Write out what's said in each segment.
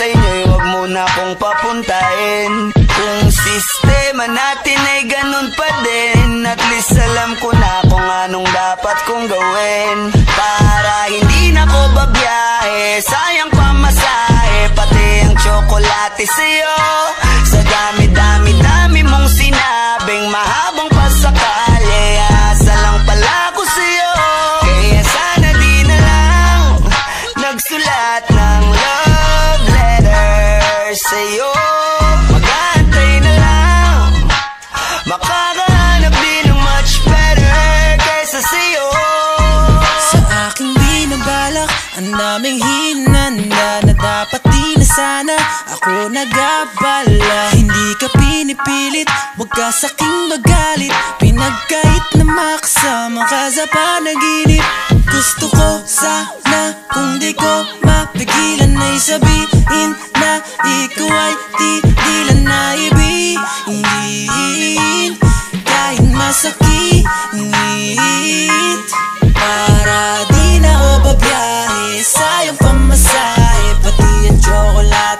sa inyo huwag mo na akong papuntahin. Kung sistema natin ay ganun pa din babiyahe Sayang pamasahe Pati ang tsokolate sa'yo. Sa dami-dami-dami mong sinabing Mahabang pasakali Asa lang pala ako sa'yo. Kaya sana di na lang Nagsulat ng love letter sa'yo Ang daming hinanda Na dapat di na sana. Ako nagabala Hindi ka pinipilit. Huwag ka sa'king magalit Pinagkait na makasama ka sa panaginip. Gusto ko sana Kung di ko mapigilan Ay sabihin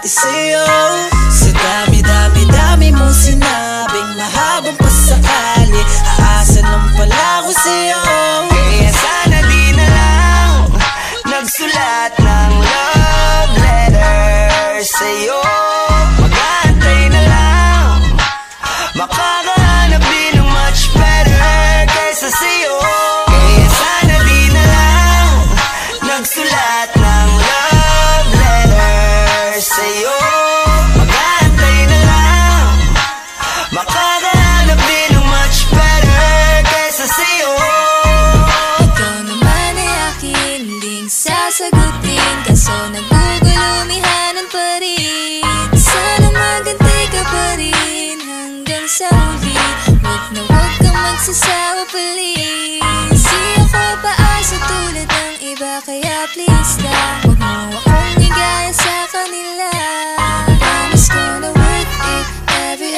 tsokolate sa'yo Sa lumihanan pa rin Sana magantay ka pa rin hanggang sa huli. Huwag na huwag kang magsasawa please. Di ako paasa tulad ng iba kaya please lang Huwag mo akong igaya sa kanila. Promise ko na worth it every